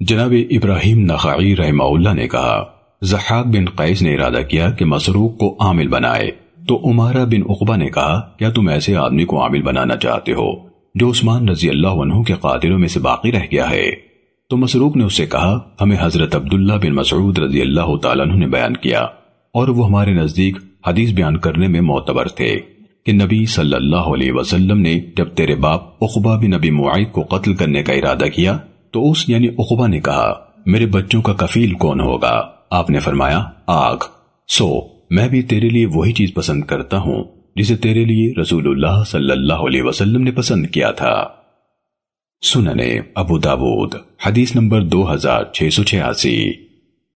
جناب ابراہیم نخعی رحمہ اللہ نے کہا، زحاق بن قیس نے ارادہ کیا کہ مسروق کو عامل بنائے۔ تو عمارہ بن عقبہ نے کہا، کیا تم ایسے آدمی کو عامل بنانا چاہتے ہو جو عثمان رضی اللہ عنہ کے قاتلوں میں سے باقی رہ گیا ہے؟ تو مسروق نے اس سے کہا، ہمیں حضرت عبداللہ بن مسعود رضی اللہ تعالیٰ عنہ نے بیان کیا اور وہ ہمارے نزدیک حدیث بیان کرنے میں معتبر تھے کہ نبی صلی اللہ علیہ وسلم نے جب تیرے باپ عقبہ بن نبی معاید کو قتل کرنے کا ارادہ کیا تو اس یعنی عقبہ نے کہا، میرے بچوں کا کفیل کون ہوگا؟ آپ نے فرمایا، آگ. سو، میں بھی تیرے لیے وہی چیز پسند کرتا ہوں، جسے تیرے لیے رسول اللہ صلی اللہ علیہ وسلم نے پسند کیا تھا۔ سننے ابو داود، حدیث نمبر دو ہزار چھ سو چھیاسی۔